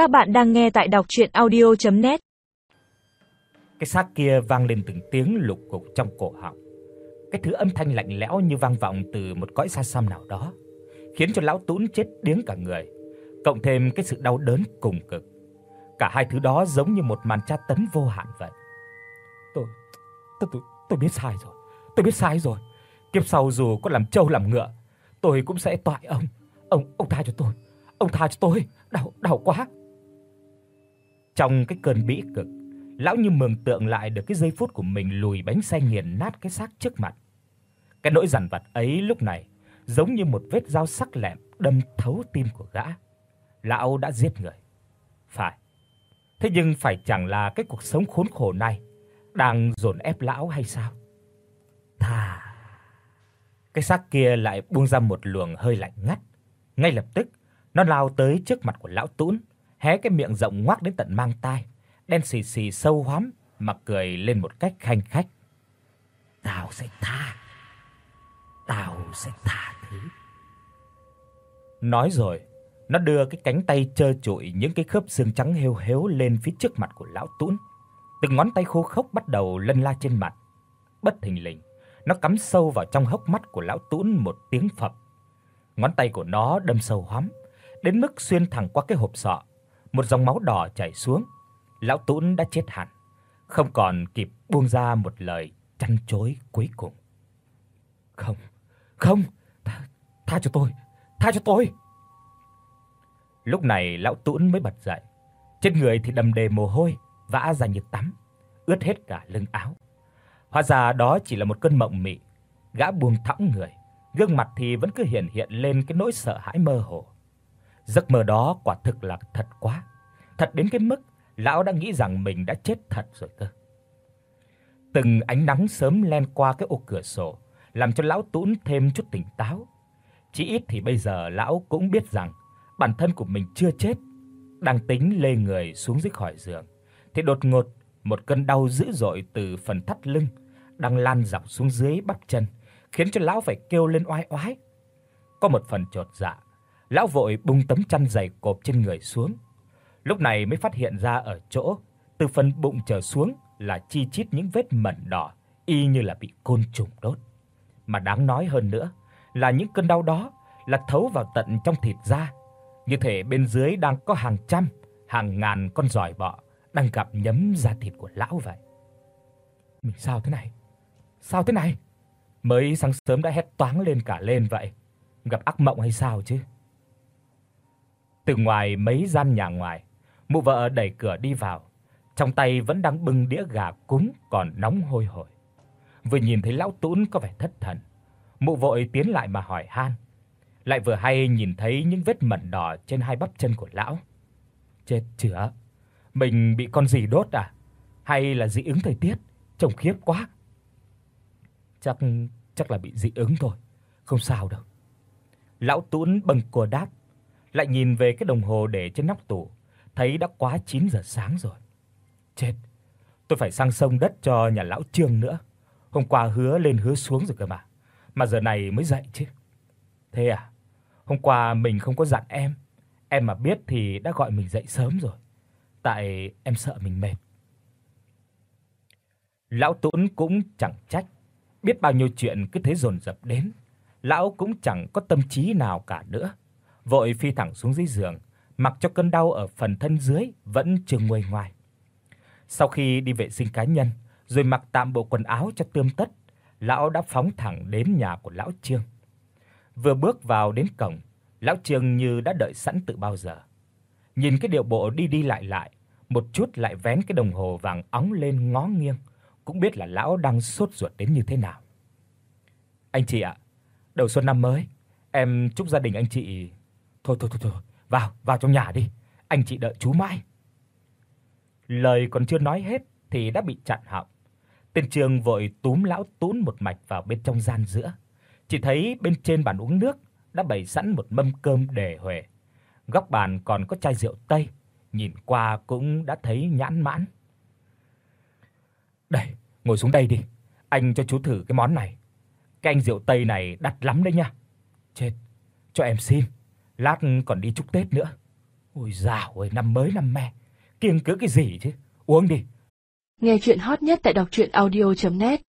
Các bạn đang nghe tại đọc audio net Cái xác kia vang lên từng tiếng lục cục trong cổ họng. Cái thứ âm thanh lạnh lẽo như vang vọng từ một cõi xa xăm nào đó, khiến cho lão Tún chết điếng cả người, cộng thêm cái sự đau đớn cùng cực. Cả hai thứ đó giống như một màn tra tấn vô hạn vậy. Tôi tôi tôi, tôi biết sai rồi. Tôi biết sai rồi. Kiếp sau dù có làm trâu làm ngựa, tôi cũng sẽ toại ông. Ông ông tha cho tôi. Ông tha cho tôi, đau đau quá. Trong cái cơn bĩ cực, lão như mường tượng lại được cái giây phút của mình lùi bánh xe nghiền nát cái xác trước mặt. Cái nỗi dằn vặt ấy lúc này giống như một vết dao sắc lẹm đâm thấu tim của gã. Lão đã giết người. Phải. Thế nhưng phải chẳng là cái cuộc sống khốn khổ này đang dồn ép lão hay sao? Thà. Cái xác kia lại buông ra một luồng hơi lạnh ngắt. Ngay lập tức, nó lao tới trước mặt của lão Tún, hé cái miệng rộng ngoác đến tận mang tai, đen xì xì sâu hoắm mà cười lên một cách khanh khách. "Tao sẽ tha. Tao sẽ tha thứ." Nói rồi, nó đưa cái cánh tay trơ trụi những cái khớp xương trắng hêu hếu lên phía trước mặt của lão Tún. Từng ngón tay khô khốc bắt đầu lân la trên mặt. Bất thình lình, nó cắm sâu vào trong hốc mắt của lão Tún một tiếng phập. Ngón tay của nó đâm sâu hoắm, đến mức xuyên thẳng qua cái hộp sọ, một dòng máu đỏ chảy xuống. Lão Tún đã chết hẳn, không còn kịp buông ra một lời chăn chối cuối cùng. "Không, không, tha, tha cho tôi, tha cho tôi." Lúc này lão Tún mới bật dậy. Trên người thì đầm đề mồ hôi, vã ra như tắm, ướt hết cả lưng áo. Hóa ra đó chỉ là một cơn mộng mị. Gã buông thõng người, gương mặt thì vẫn cứ hiện hiện lên cái nỗi sợ hãi mơ hồ. Giấc mơ đó quả thực là thật quá, thật đến cái mức lão đã nghĩ rằng mình đã chết thật rồi cơ. Từng ánh nắng sớm len qua cái ô cửa sổ, làm cho lão Tún thêm chút tỉnh táo. Chỉ ít thì bây giờ lão cũng biết rằng bản thân của mình chưa chết, đang tính lê người xuống dưới khỏi giường thì đột ngột một cơn đau dữ dội từ phần thắt lưng đang lan dọc xuống dưới bắp chân, khiến cho lão phải kêu lên oai oái. Có một phần chột dạ, lão vội bung tấm chăn dày cộp trên người xuống. Lúc này mới phát hiện ra ở chỗ từ phần bụng trở xuống là chi chít những vết mẩn đỏ y như là bị côn trùng đốt. Mà đáng nói hơn nữa là những cơn đau đó là thấu vào tận trong thịt da, như thể bên dưới đang có hàng trăm, hàng ngàn con giòi bọ đang gặm nhấm da thịt của lão vậy. Mình sao thế này? Sao thế này? Mới sáng sớm đã hét toáng lên cả lên vậy. Gặp ác mộng hay sao chứ? Từ ngoài mấy gian nhà ngoài, mụ vợ đẩy cửa đi vào, trong tay vẫn đang bưng đĩa gà cúng còn nóng hôi hổi. Vừa nhìn thấy lão Tún có vẻ thất thần, mụ vội tiến lại mà hỏi han. Lại vừa hay nhìn thấy những vết mẩn đỏ trên hai bắp chân của lão. Chết chửa, mình bị con gì đốt à? Hay là dị ứng thời tiết? Trông khiếp quá. Chắc chắc là bị dị ứng thôi, không sao đâu. Lão Tún bâng cua đáp, lại nhìn về cái đồng hồ để trên nóc tủ, thấy đã quá 9 giờ sáng rồi. Chết, tôi phải sang sông đất cho nhà lão Trương nữa. Hôm qua hứa lên hứa xuống rồi cơ mà, mà giờ này mới dậy chứ. Thế à? Hôm qua mình không có dặn em, em mà biết thì đã gọi mình dậy sớm rồi. Tại em sợ mình mệt. Lão tuấn cũng chẳng trách, biết bao nhiêu chuyện cứ thế dồn dập đến, lão cũng chẳng có tâm trí nào cả nữa, vội phi thẳng xuống dưới giường, mặc cho cơn đau ở phần thân dưới vẫn chưa nguôi ngoai. Sau khi đi vệ sinh cá nhân, rồi mặc tạm bộ quần áo cho tươm tất, lão đã phóng thẳng đến nhà của lão Trương. Vừa bước vào đến cổng, lão Trương như đã đợi sẵn từ bao giờ. Nhìn cái điệu bộ đi đi lại lại, một chút lại vén cái đồng hồ vàng óng lên ngó nghiêng, cũng biết là lão đang sốt ruột đến như thế nào. Anh chị ạ, đầu xuân năm mới, em chúc gia đình anh chị Thôi thôi thôi thôi, vào, vào trong nhà đi, anh chị đợi chú mãi. Lời còn chưa nói hết thì đã bị chặn họng. Tên Trường vội túm lão Tún một mạch vào bên trong gian giữa. Chỉ thấy bên trên bàn uống nước đã bày sẵn một mâm cơm đề huề. Góc bàn còn có chai rượu Tây, nhìn qua cũng đã thấy nhãn mãn. "Đây, ngồi xuống đây đi, anh cho chú thử cái món này. Cái anh rượu Tây này đắt lắm đấy nha." "Chết, cho em xin, lát còn đi chúc Tết nữa." Ôi dào ơi, năm mới năm me, kiêng cữ cái gì chứ? Uống đi. Nghe chuyện hot nhất tại đọc audio net